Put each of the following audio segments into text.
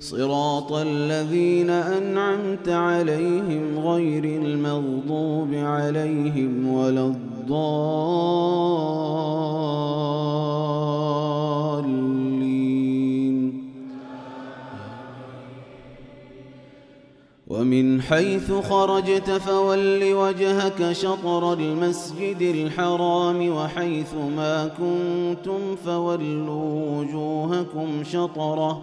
صراط الذين أنعمت عليهم غير المغضوب عليهم ولا الضالين. ومن حيث خرجت فول وجهك شطر المسجد الحرام وحيث ما كنتم فولوا وجوهكم شطرة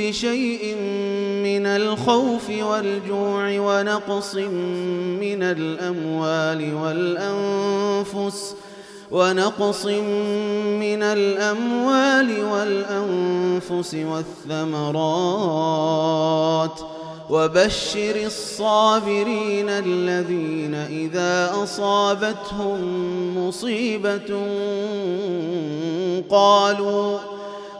بشيء من الخوف والجوع ونقص من الأموال والأنفس ونقص من الأموال والأنفس والثمرات. وبشر الصابرين الذين إذا أصابتهم مصيبة قالوا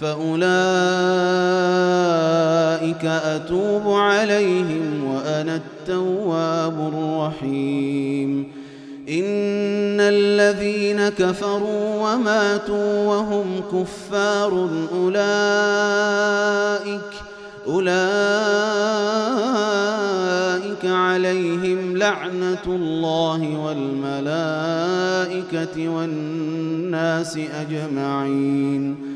فأولئك أتوب عليهم وأنا التواب الرحيم. إن الذين كفروا وماتوا وهم كفار أولئك أولئك عليهم لعنة الله والملائكة والناس أجمعين.